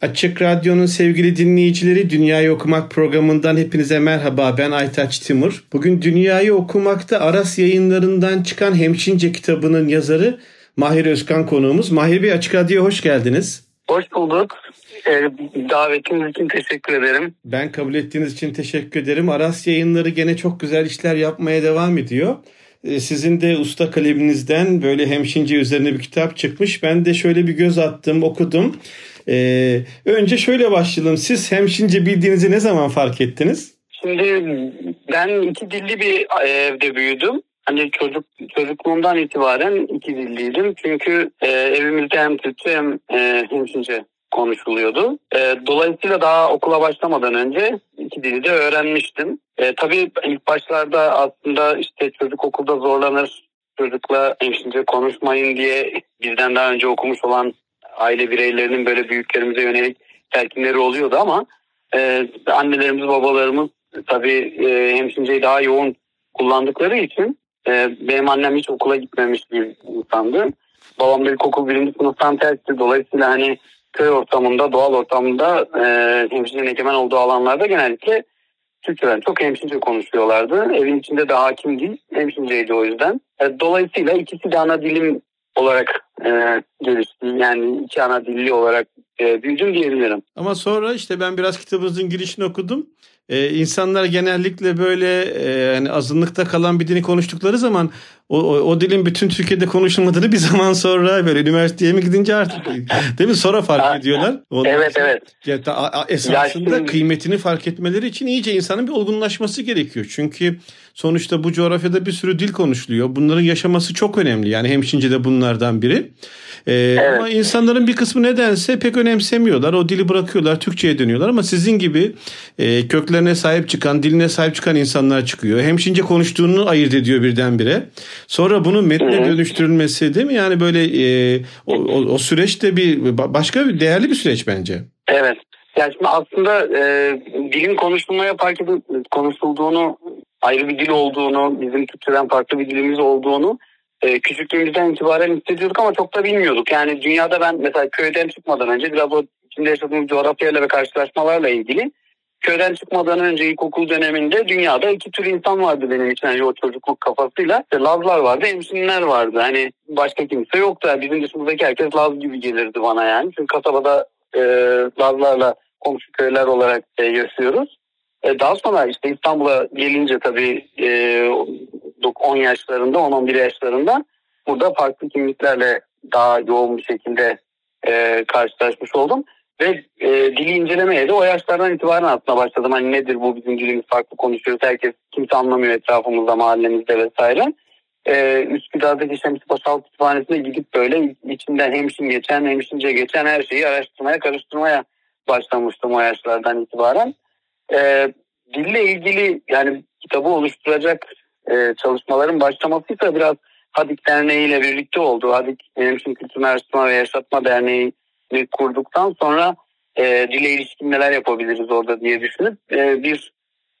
Açık Radyo'nun sevgili dinleyicileri Dünyayı Okumak programından hepinize merhaba. Ben Aytaç Timur. Bugün Dünyayı Okumak'ta Aras yayınlarından çıkan Hemşince kitabının yazarı Mahir Özkan konuğumuz. Mahir Bey Açık Radyo'ya hoş geldiniz. Hoş bulduk. Ee, davetiniz için teşekkür ederim. Ben kabul ettiğiniz için teşekkür ederim. Aras yayınları gene çok güzel işler yapmaya devam ediyor. Ee, sizin de usta kaleminizden böyle hemşince üzerine bir kitap çıkmış. Ben de şöyle bir göz attım, okudum. Ee, önce şöyle başlayalım. Siz hemşince bildiğinizi ne zaman fark ettiniz? Şimdi ben iki dilli bir evde büyüdüm. Hani çocuk çocukluğumdan itibaren iki dilliydim. Çünkü e, evimizde hem Türkçe hem e, hemşince konuşuluyordu. E, dolayısıyla daha okula başlamadan önce iki dili de öğrenmiştim. E, tabii ilk başlarda aslında işte çocuk okulda zorlanır, çocukla hemşince konuşmayın diye bizden daha önce okumuş olan aile bireylerinin böyle büyüklerimize yönelik telkinleri oluyordu ama e, annelerimiz babalarımız tabii e, hemşinceyi daha yoğun kullandıkları için e, benim annem hiç okula gitmemiş bir insandı. Babam da ilkokul birinci sınıftan tersti. Dolayısıyla hani köy ortamında, doğal ortamında e, hemşirenin egemen olduğu alanlarda genellikle Türkçeden çok hemşince konuşuyorlardı. Evin içinde de hakim değil, hemşinceydi o yüzden. E, dolayısıyla ikisi de ana dilim olarak e, gelişti. Yani iki ana dilli olarak e, büyüdüm diyebilirim. Ama sonra işte ben biraz kitabınızın girişini okudum. Ee, insanlar genellikle böyle e, yani azınlıkta kalan bir dini konuştukları zaman o, o, o dilin bütün Türkiye'de konuşulmadığını bir zaman sonra böyle üniversiteye mi gidince artık değil mi sonra fark ediyorlar. Ondan evet evet. Ya, da, esasında şimdi... kıymetini fark etmeleri için iyice insanın bir olgunlaşması gerekiyor. Çünkü sonuçta bu coğrafyada bir sürü dil konuşuluyor. Bunların yaşaması çok önemli. Yani hemşince de bunlardan biri. Ee, evet. Ama insanların bir kısmı nedense pek önemsemiyorlar. O dili bırakıyorlar, Türkçe'ye dönüyorlar. Ama sizin gibi e, köklerine sahip çıkan, diline sahip çıkan insanlar çıkıyor. Hemşince konuştuğunu ayırt ediyor birdenbire. Sonra bunun metne dönüştürülmesi değil mi? Yani böyle e, o, o, o süreç de bir başka bir değerli bir süreç bence. Evet. Yani şimdi aslında e, dilin konuşulmaya fark edip konuşulduğunu, ayrı bir dil olduğunu, bizim Türkçeden farklı bir dilimiz olduğunu e, küçüklüğümüzden itibaren hissediyorduk ama çok da bilmiyorduk. Yani dünyada ben mesela köyden çıkmadan önce biraz o içinde yaşadığımız coğrafyayla ve karşılaşmalarla ilgili köyden çıkmadan önce ilkokul döneminde dünyada iki tür insan vardı benim için. Yani o çocukluk kafasıyla. İşte Lazlar vardı, hemşinler vardı. Hani başka kimse yoktu. Yani bizim dışımızdaki herkes Laz gibi gelirdi bana yani. Çünkü kasabada e, Lazlarla komşu köyler olarak e, yaşıyoruz. E, daha sonra işte İstanbul'a gelince tabii e, 10 yaşlarında, 10-11 yaşlarında burada farklı kimliklerle daha yoğun bir şekilde e, karşılaşmış oldum. Ve e, dili incelemeye de o yaşlardan itibaren aslında başladım. Hani nedir bu bizim dilimiz farklı konuşuyoruz. Herkes kimse anlamıyor etrafımızda, mahallemizde vesaire. E, Üsküdar'daki Şems Paşal Kütüphanesi'ne gidip böyle içinden hemşin geçen, hemşince geçen her şeyi araştırmaya, karıştırmaya başlamıştım o yaşlardan itibaren. E, dille ilgili yani kitabı oluşturacak e, çalışmaların başlamasıysa biraz Hadik Derneği ile birlikte oldu. Hadik Hemşin Kültür Araştırma ve Yaşatma Derneği kurduktan sonra e, dile ilişkin neler yapabiliriz orada diye düşünüp e, bir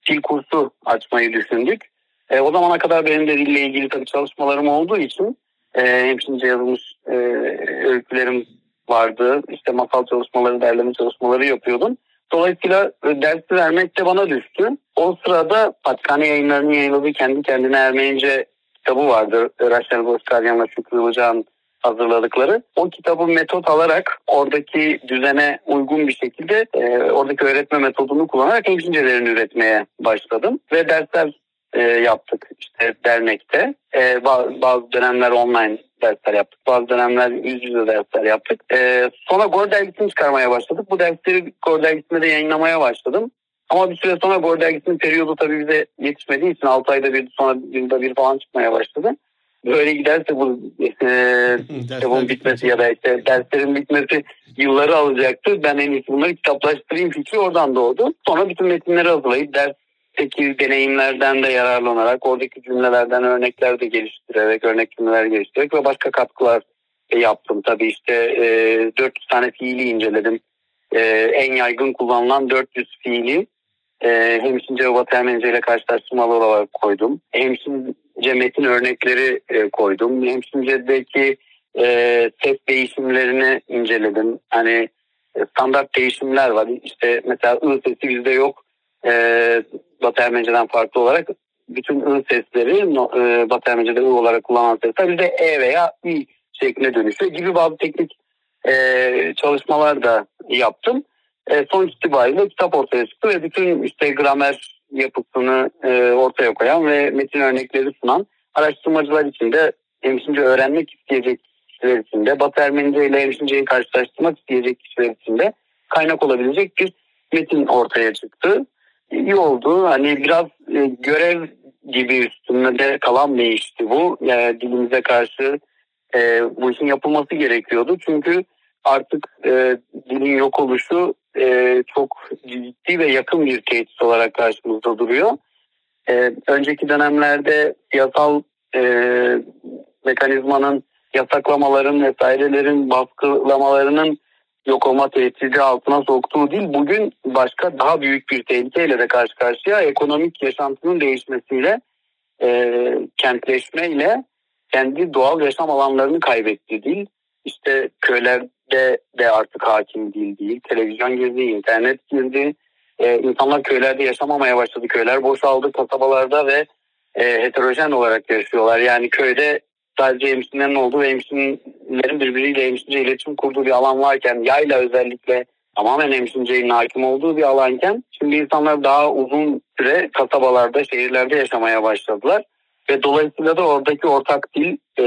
dil kursu açmayı düşündük. E, o zamana kadar benim de dille ilgili tabii çalışmalarım olduğu için e, hemşince yazılmış e, öykülerim vardı. İşte masal çalışmaları, derleme çalışmaları yapıyordum. Dolayısıyla dersi vermek de bana düştü. O sırada Patrikhane yayınlarının yayınladığı kendi kendine Ermenice kitabı vardı. Raşel Boskaryan'la Şükrü Ilıcağ'ın hazırladıkları. O kitabı metot alarak oradaki düzene uygun bir şekilde e, oradaki öğretme metodunu kullanarak hemşincelerini üretmeye başladım. Ve dersler e, yaptık işte dernekte. E, bazı dönemler online dersler yaptık. Bazı dönemler yüz yüze dersler yaptık. E, sonra Gor dergisini çıkarmaya başladık. Bu dersleri Gor dergisinde de yayınlamaya başladım. Ama bir süre sonra Gol dergisinin periyodu tabii bize yetişmediği için 6 ayda bir sonra yılda bir falan çıkmaya başladı. Böyle giderse bu e, kitabın bitmesi ya da işte derslerin bitmesi yılları alacaktı. Ben en iyisi bunları kitaplaştırayım fikri oradan doğdu. Sonra bütün metinleri hazırlayıp dersteki deneyimlerden de yararlanarak oradaki cümlelerden örnekler de geliştirerek, örnek cümleler geliştirerek ve başka katkılar yaptım. Tabii işte e, 400 tane fiili inceledim. E, en yaygın kullanılan 400 fiili e, hemşince ve batermence ile karşılaştırmalı olarak koydum. Hemşince metin örnekleri e, koydum. Hemşincedeki e, ses değişimlerini inceledim. Hani e, standart değişimler var. İşte mesela ı sesi bizde yok. E, batermenceden farklı olarak bütün ı sesleri e, batermencede ı olarak kullanılan sesler bizde e veya i şeklinde dönüşüyor gibi bazı teknik e, çalışmalar da yaptım. E, sonuç itibariyle kitap ortaya çıktı ve bütün işte gramer yapısını e, ortaya koyan ve metin örnekleri sunan araştırmacılar için de hemşince öğrenmek isteyecek kişiler için de Batı Ermenice ile hemşinceyi karşılaştırmak isteyecek kişiler için de kaynak olabilecek bir metin ortaya çıktı. İyi oldu. Hani biraz e, görev gibi üstünde kalan bir işti bu. Yani dilimize karşı e, bu işin yapılması gerekiyordu. Çünkü artık e, dilin yok oluşu e, çok ciddi ve yakın bir tehdit olarak karşımızda duruyor. E, önceki dönemlerde siyasal e, mekanizmanın yasaklamaların vesairelerin baskılamalarının yok olma tehdidi altına soktuğu değil bugün başka daha büyük bir tehlikeyle de karşı karşıya ekonomik yaşantının değişmesiyle e, kentleşmeyle kendi doğal yaşam alanlarını kaybetti değil. İşte köylerde de artık hakim değil değil. Televizyon girdi, internet girdi. Ee, insanlar köylerde yaşamamaya başladı. Köyler boşaldı kasabalarda ve e, heterojen olarak yaşıyorlar. Yani köyde sadece hemşinlerin olduğu ve hemşinlerin birbiriyle hemşince iletişim kurduğu bir alan varken yayla özellikle tamamen hemşincenin hakim olduğu bir alanken şimdi insanlar daha uzun süre kasabalarda, şehirlerde yaşamaya başladılar. Ve dolayısıyla da oradaki ortak dil e,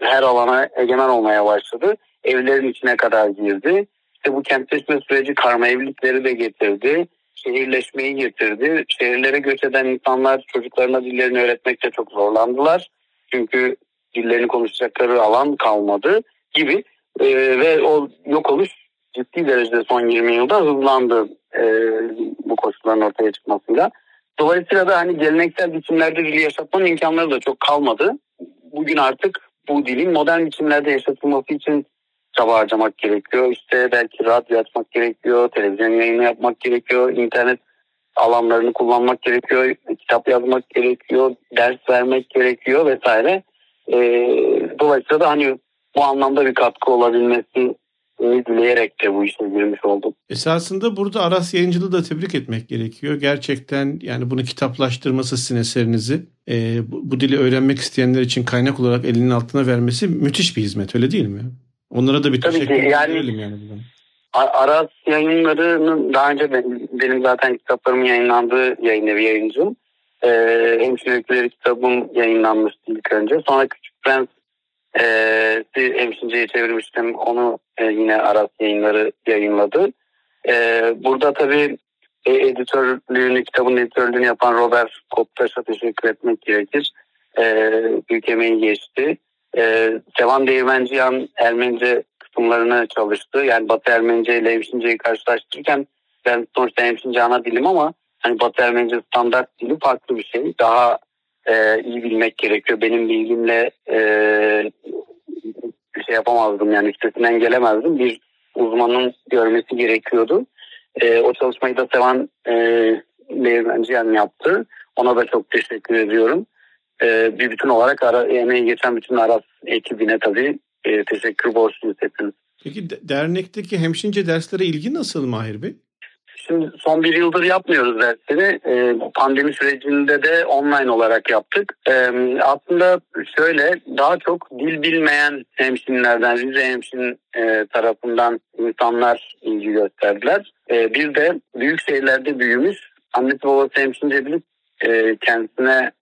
her alana egemen olmaya başladı. Evlerin içine kadar girdi. İşte bu kentleşme süreci karma evlilikleri de getirdi. Şehirleşmeyi getirdi. Şehirlere göç eden insanlar çocuklarına dillerini öğretmekte çok zorlandılar. Çünkü dillerini konuşacakları alan kalmadı gibi. E, ve o yok oluş ciddi derecede son 20 yılda hızlandı e, bu koşulların ortaya çıkmasıyla. Dolayısıyla da hani geleneksel biçimlerde dili yaşatmanın imkanları da çok kalmadı. Bugün artık bu dilin modern biçimlerde yaşatılması için çaba harcamak gerekiyor. İşte belki radyo açmak gerekiyor, televizyon yayını yapmak gerekiyor, internet alanlarını kullanmak gerekiyor, kitap yazmak gerekiyor, ders vermek gerekiyor vesaire. E, dolayısıyla da hani bu anlamda bir katkı olabilmesi dileyerek de bu işe girmiş oldum. Esasında burada Aras Yayıncılığı da tebrik etmek gerekiyor. Gerçekten yani bunu kitaplaştırması sizin eserinizi e, bu, bu dili öğrenmek isteyenler için kaynak olarak elinin altına vermesi müthiş bir hizmet öyle değil mi? Onlara da bir Tabii teşekkür yani, edelim yani. Aras yayınlarının daha önce benim, benim zaten kitaplarımın yayınlandığı yayın evi yayıncım. Ee, Hemşire kitabım yayınlanmıştı ilk önce. Sonra Küçük Prens e, Hemşince'ye çevirmiştim. Onu e, yine Aras yayınları yayınladı. E, burada tabii e, editörlüğünü, kitabın editörlüğünü yapan Robert Koptaş'a teşekkür etmek gerekir. E, büyük emeği geçti. E, Sevan Değirmenciyan Ermenice kısımlarını çalıştı. Yani Batı Ermenice ile Hemşince'yi karşılaştırırken ben sonuçta Hemşince ana dilim ama hani Batı Ermenice standart dili farklı bir şey. Daha e, iyi bilmek gerekiyor. Benim bilgimle e, bir şey yapamazdım yani üstesinden gelemezdim. Bir uzmanın görmesi gerekiyordu. E, o çalışmayı da Sevan e, Değirmenciyen yaptı. Ona da çok teşekkür ediyorum. E, bir bütün olarak ara, emeği geçen bütün Aras ekibine tabii e, teşekkür borçluyuz hepimiz. Peki dernekteki hemşince derslere ilgi nasıl Mahir Bey? Şimdi son bir yıldır yapmıyoruz dersleri. E, pandemi sürecinde de online olarak yaptık. E, aslında şöyle daha çok dil bilmeyen hemşinlerden, Rize hemşin e, tarafından insanlar ilgi gösterdiler. E, bir de büyük şehirlerde büyümüş, annesi babası hemşince bilip e, kendisine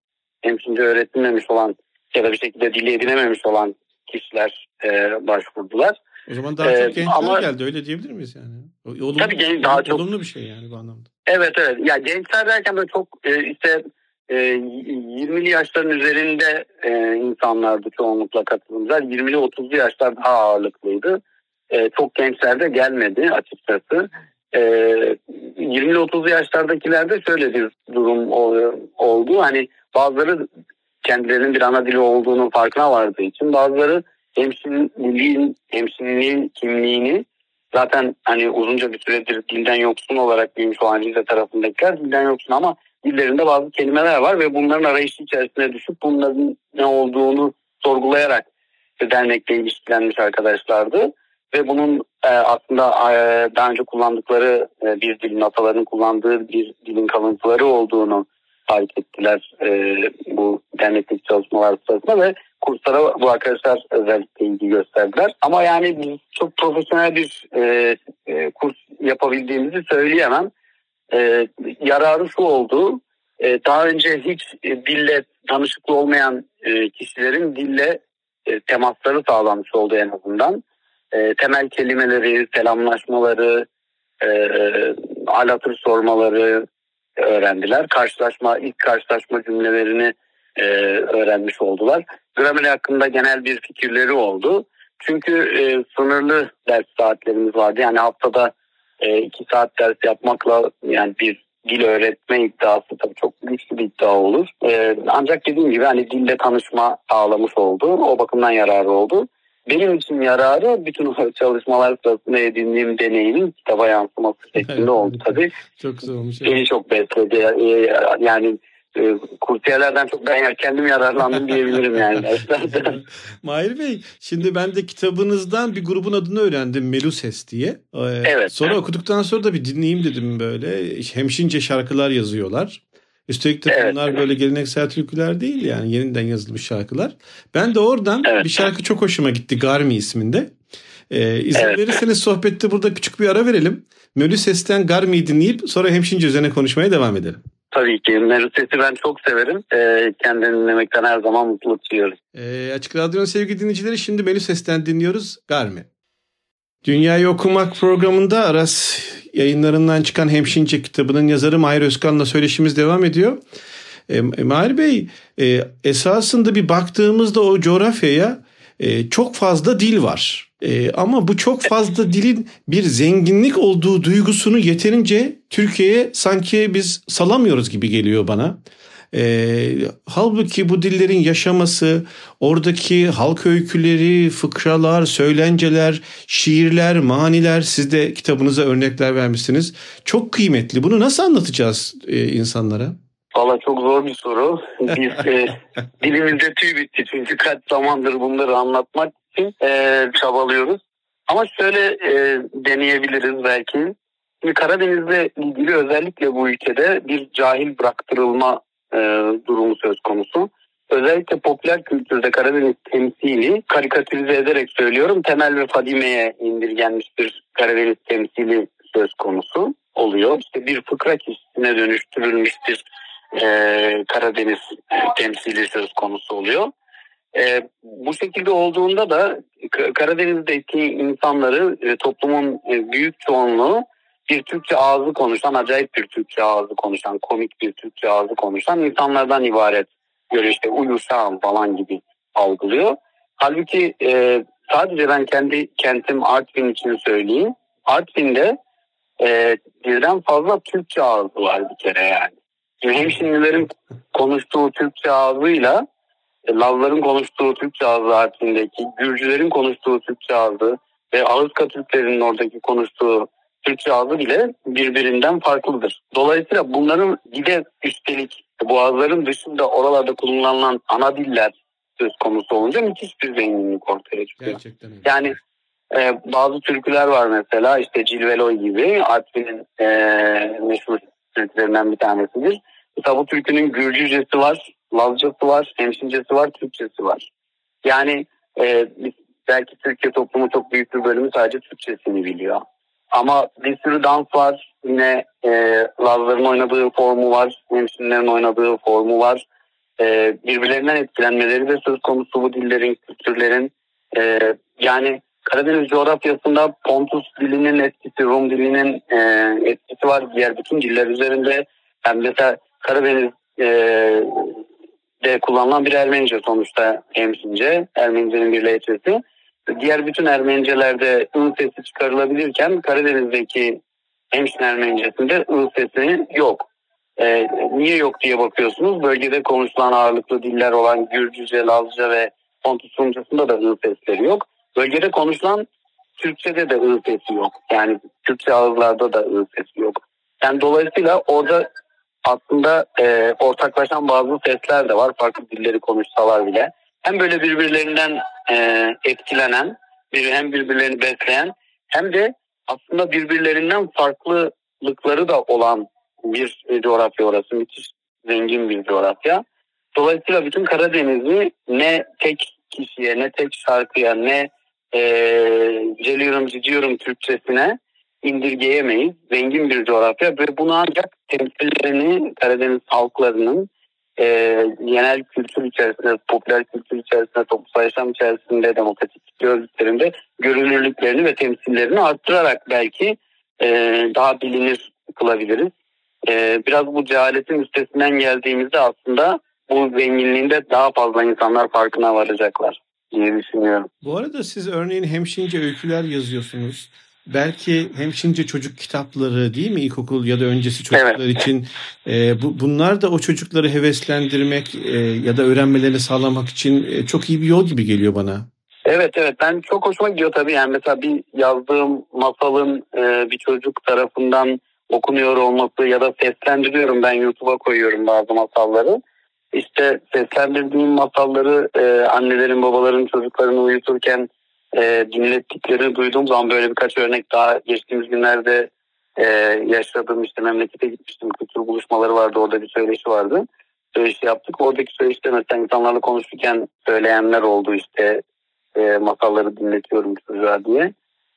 hemşince öğretilmemiş olan ya da bir şekilde dili edinememiş olan kişiler e, başvurdular. O zaman daha çok gençler ama, geldi öyle diyebilir miyiz yani? Olumlu, tabii genç daha çok. Olumlu bir şey yani bu anlamda. Evet evet. Ya gençler derken de çok e, işte e, 20'li yaşların üzerinde e, insanlardı çoğunlukla katılımcılar. 20'li 30'lu yaşlar daha ağırlıklıydı. E, çok gençler de gelmedi açıkçası. E, 20'li 30'lu yaşlardakilerde şöyle bir durum oldu. Hani bazıları kendilerinin bir ana dili olduğunu farkına vardığı için bazıları hemşireliğin, hemşireliğin kimliğini zaten hani uzunca bir süredir dilden yoksun olarak büyümüş olan Rize tarafındakiler dilden yoksun ama dillerinde bazı kelimeler var ve bunların arayışı içerisine düşüp bunların ne olduğunu sorgulayarak dernekle ilişkilenmiş arkadaşlardı. Ve bunun e, aslında e, daha önce kullandıkları e, bir dilin, ataların kullandığı bir dilin kalıntıları olduğunu fark ettiler e, bu dernekteki çalışmalar sırasında ve kurslara bu arkadaşlar özellikle ilgi gösterdiler. Ama yani biz çok profesyonel bir e, e, kurs yapabildiğimizi söyleyemem. E, yararı şu oldu. E, daha önce hiç e, dille tanışıklı olmayan e, kişilerin dille e, temasları sağlanmış oldu en azından. E, temel kelimeleri, selamlaşmaları, e, alatır sormaları öğrendiler. Karşılaşma, ilk karşılaşma cümlelerini e, öğrenmiş oldular. Gramer hakkında genel bir fikirleri oldu. Çünkü e, sınırlı ders saatlerimiz vardı. Yani haftada e, iki saat ders yapmakla yani bir dil öğretme iddiası tabii çok güçlü bir iddia olur. E, ancak dediğim gibi hani dille tanışma sağlamış oldu. O bakımdan yararı oldu. Benim için yararı bütün o çalışmalar sırasında edindiğim deneyimin kitaba yansıması şeklinde oldu tabii. çok güzel olmuş. Beni çok besledi. E, yani e, kursiyerlerden çok ben kendim yararlandım diyebilirim yani Mahir Bey şimdi ben de kitabınızdan bir grubun adını öğrendim Meluses diye. Ee, evet. Sonra okuduktan sonra da bir dinleyeyim dedim böyle. Hemşince şarkılar yazıyorlar. Üstelik de evet. bunlar böyle geleneksel türküler değil yani yeniden yazılmış şarkılar. Ben de oradan evet. bir şarkı çok hoşuma gitti Garmi isminde. Ee, izin evet. verirseniz sohbette burada küçük bir ara verelim. Mölü Ses'ten Garmi'yi dinleyip sonra hemşince üzerine konuşmaya devam edelim. Tabii ki. Merutes'i ben çok severim. Ee, kendini dinlemekten her zaman mutluluk duyuyorum. Ee, Açık Radyo'nun sevgili dinleyicileri şimdi Melih Ses'ten dinliyoruz. Garmi. Dünyayı Okumak programında Aras yayınlarından çıkan Hemşince kitabının yazarı Mahir Özkan'la söyleşimiz devam ediyor. E, Mahir Bey e, esasında bir baktığımızda o coğrafyaya e, çok fazla dil var. E, ama bu çok fazla dilin bir zenginlik olduğu duygusunu yeterince Türkiye'ye sanki biz salamıyoruz gibi geliyor bana. E, halbuki bu dillerin yaşaması, oradaki halk öyküleri, fıkralar, söylenceler, şiirler, maniler siz de kitabınıza örnekler vermişsiniz. Çok kıymetli. Bunu nasıl anlatacağız e, insanlara? Valla çok zor bir soru. Biz e, dilimizde tüy bitti çünkü kaç zamandır bunları anlatmak için e, çabalıyoruz. Ama şöyle e, deneyebiliriz belki. Şimdi Karadeniz'le ilgili özellikle bu ülkede bir cahil bıraktırılma e, durumu söz konusu. Özellikle popüler kültürde Karadeniz temsili karikatürize ederek söylüyorum Temel ve Fadime'ye indirgenmiş bir Karadeniz temsili söz konusu oluyor. İşte bir fıkra kişisine dönüştürülmüş bir e, Karadeniz temsili söz konusu oluyor. E, bu şekilde olduğunda da Karadeniz'deki insanları e, toplumun büyük çoğunluğu bir Türkçe ağzı konuşan, acayip bir Türkçe ağzı konuşan, komik bir Türkçe ağzı konuşan insanlardan ibaret görüyor. işte uyuşağım falan gibi algılıyor. Halbuki e, sadece ben kendi kentim Artvin için söyleyeyim. Artvin'de e, birden fazla Türkçe ağzı var bir kere yani. Şimdi hemşinlilerin konuştuğu Türkçe ağzıyla e, Lavların konuştuğu Türkçe ağzı Artvin'deki, Gürcülerin konuştuğu Türkçe ağzı ve Ağızka Türklerinin oradaki konuştuğu Türkçe ağzı bile birbirinden farklıdır. Dolayısıyla bunların bir de üstelik boğazların dışında oralarda kullanılan ana diller söz konusu olunca müthiş bir zenginlik ortaya çıkıyor. Gerçekten öyle. Yani e, bazı türküler var mesela işte Cilveloy gibi Artvin'in e, meşhur türkülerinden bir tanesidir. Mesela bu türkünün Gürcücesi var, Lazcası var, Hemşincesi var, Türkçesi var. Yani e, belki Türkiye toplumu çok büyük bir bölümü sadece Türkçesini biliyor. Ama bir sürü dans var. Yine e, Lazların oynadığı formu var. Hemşinlerin oynadığı formu var. E, birbirlerinden etkilenmeleri de söz konusu bu dillerin, kültürlerin. E, yani Karadeniz coğrafyasında Pontus dilinin etkisi, Rum dilinin e, etkisi var diğer bütün diller üzerinde. Yani mesela Karadeniz e, kullanılan bir Ermenice sonuçta Hemşince, Ermenice'nin bir lehçesi. Diğer bütün Ermenicelerde ı sesi çıkarılabilirken Karadeniz'deki Hemşin Ermenicesinde ı sesi yok. E, niye yok diye bakıyorsunuz. Bölgede konuşulan ağırlıklı diller olan Gürcüce, Lazca ve Pontus Rumcasında da ı sesleri yok. Bölgede konuşulan Türkçe'de de ı sesi yok. Yani Türkçe ağızlarda da ı sesi yok. Yani dolayısıyla orada aslında e, ortaklaşan bazı sesler de var farklı dilleri konuşsalar bile. Hem böyle birbirlerinden e, etkilenen, bir, hem birbirlerini besleyen hem de aslında birbirlerinden farklılıkları da olan bir coğrafya orası. Müthiş zengin bir coğrafya. Dolayısıyla bütün Karadeniz'i ne tek kişiye, ne tek şarkıya, ne e, celiyorum ciciyorum Türkçesine indirgeyemeyiz. Zengin bir coğrafya ve bunu ancak temsillerini Karadeniz halklarının e, genel kültür içerisinde, popüler kültür içerisinde, toplumsal yaşam içerisinde, demokratik gördüklerinde görünürlüklerini ve temsillerini arttırarak belki e, daha bilinir kılabiliriz. E, biraz bu cehaletin üstesinden geldiğimizde aslında bu zenginliğinde daha fazla insanlar farkına varacaklar diye düşünüyorum. Bu arada siz örneğin hemşince öyküler yazıyorsunuz. Belki hemşince çocuk kitapları değil mi ilkokul ya da öncesi çocuklar evet. için e, bu, bunlar da o çocukları heveslendirmek e, ya da öğrenmelerini sağlamak için e, çok iyi bir yol gibi geliyor bana. Evet evet ben çok hoşuma gidiyor tabii yani mesela bir yazdığım masalın e, bir çocuk tarafından okunuyor olması ya da seslendiriyorum ben YouTube'a koyuyorum bazı masalları. İşte seslendirdiğim masalları e, annelerin babaların çocuklarını uyuturken e, dinlettiklerini duyduğum zaman böyle birkaç örnek daha geçtiğimiz günlerde e, yaşadığım işte memlekete gitmiştim. Kültür buluşmaları vardı orada bir söyleşi vardı. Söyleşi yaptık. Oradaki söyleşte mesela insanlarla konuşurken söyleyenler oldu işte e, masalları dinletiyorum çocuğa diye.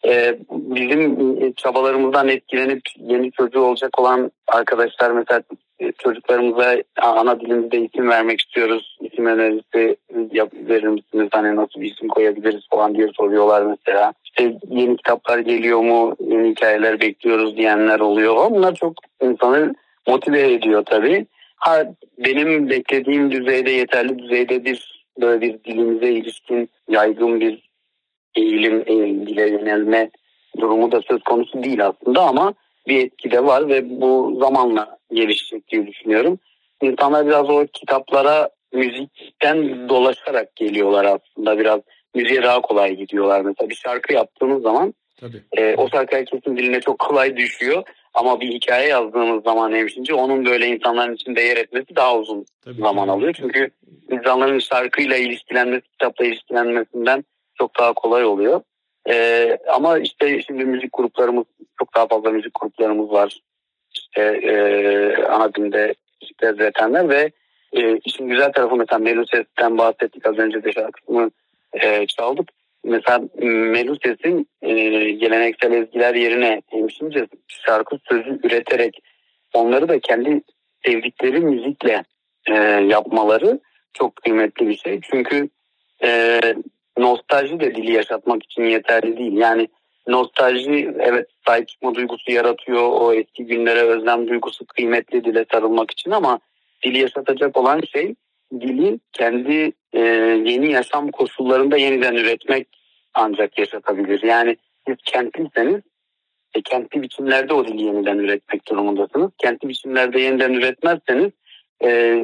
E, bizim çabalarımızdan etkilenip yeni çocuğu olacak olan arkadaşlar mesela e, çocuklarımıza ana dilimizde isim vermek istiyoruz. İsim önerisi yap, verir misiniz? Hani nasıl bir isim koyabiliriz falan diye soruyorlar mesela. İşte yeni kitaplar geliyor mu? Yeni hikayeler bekliyoruz diyenler oluyor. Bunlar çok insanı motive ediyor tabii. Ha, benim beklediğim düzeyde yeterli düzeyde bir böyle bir dilimize ilişkin yaygın bir eğilim, eğilim dile yönelme durumu da söz konusu değil aslında ama bir etki de var ve bu zamanla gelişecek diye düşünüyorum. İnsanlar biraz o kitaplara müzikten dolaşarak geliyorlar aslında biraz müziğe daha kolay gidiyorlar. Mesela bir şarkı yaptığınız zaman E, o şarkı herkesin diline çok kolay düşüyor. Ama bir hikaye yazdığımız zaman hemşince onun böyle insanların içinde yer etmesi daha uzun Tabii zaman alıyor. Çünkü insanların şarkıyla ilişkilenmesi, kitapla ilişkilenmesinden çok daha kolay oluyor. Ee, ama işte şimdi müzik gruplarımız çok daha fazla müzik gruplarımız var. İşte e, ana dilde müzikler üretenler ve e, işin güzel tarafı mesela Meluses'ten bahsettik az önce de şarkısını e, çaldık. Mesela Meluses'in e, geleneksel ezgiler yerine hemşince şarkı sözü üreterek onları da kendi sevdikleri müzikle e, yapmaları çok kıymetli bir şey. Çünkü e, nostalji de dili yaşatmak için yeterli değil. Yani nostalji evet sahip çıkma duygusu yaratıyor. O eski günlere özlem duygusu kıymetli dile sarılmak için ama dili yaşatacak olan şey dili kendi e, yeni yaşam koşullarında yeniden üretmek ancak yaşatabilir. Yani siz kentliyseniz e, kentli biçimlerde o dili yeniden üretmek durumundasınız. Kentli biçimlerde yeniden üretmezseniz e,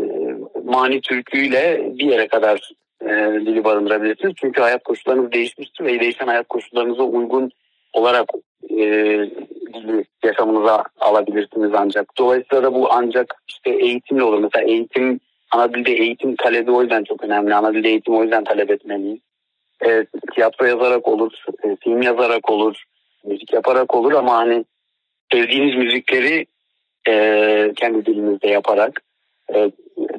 mani türküyle bir yere kadar e, dili barındırabilirsiniz. Çünkü hayat koşullarınız değişmiştir ve değişen hayat koşullarınıza uygun olarak e, dili yaşamınıza alabilirsiniz ancak. Dolayısıyla da bu ancak işte eğitimle olur. Mesela eğitim, ana dilde eğitim talebi o yüzden çok önemli. Ana dilde eğitim o yüzden talep etmeliyiz. E, tiyatro yazarak olur, e, film yazarak olur, müzik yaparak olur ama hani sevdiğiniz müzikleri e, kendi dilinizde yaparak e,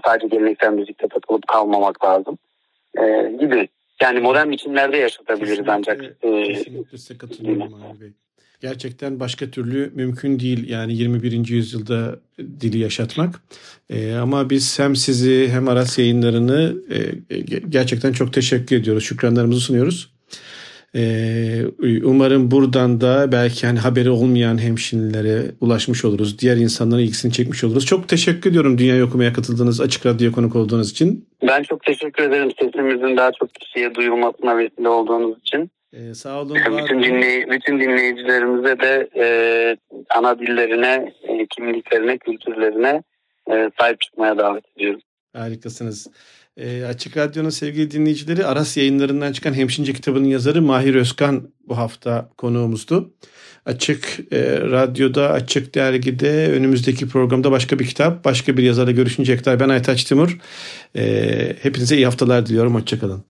sadece geleneksel müzikte takılıp kalmamak lazım e, gibi. Yani modern biçimlerde yaşatabiliriz kesinlikle, ancak. E, kesinlikle size katılıyorum Bey. Gerçekten başka türlü mümkün değil yani 21. yüzyılda dili yaşatmak. E, ama biz hem sizi hem Aras yayınlarını e, gerçekten çok teşekkür ediyoruz. Şükranlarımızı sunuyoruz. Ee, umarım buradan da belki hani haberi olmayan hemşinlere ulaşmış oluruz. Diğer insanların ilgisini çekmiş oluruz. Çok teşekkür ediyorum Dünya Okumaya katıldığınız, Açık Radyo konuk olduğunuz için. Ben çok teşekkür ederim sesimizin daha çok kişiye duyulmasına vesile olduğunuz için. Ee, sağ olun. Bütün, dinley bütün dinleyicilerimize de e, ana dillerine, e, kimliklerine, kültürlerine e, sahip çıkmaya davet ediyorum. Harikasınız. E, Açık Radyo'nun sevgili dinleyicileri Aras yayınlarından çıkan Hemşince kitabının yazarı Mahir Özkan bu hafta konuğumuzdu. Açık e, Radyo'da, Açık Dergi'de önümüzdeki programda başka bir kitap, başka bir yazarla görüşünceye kadar ben Aytaç Timur. E, hepinize iyi haftalar diliyorum. Hoşçakalın.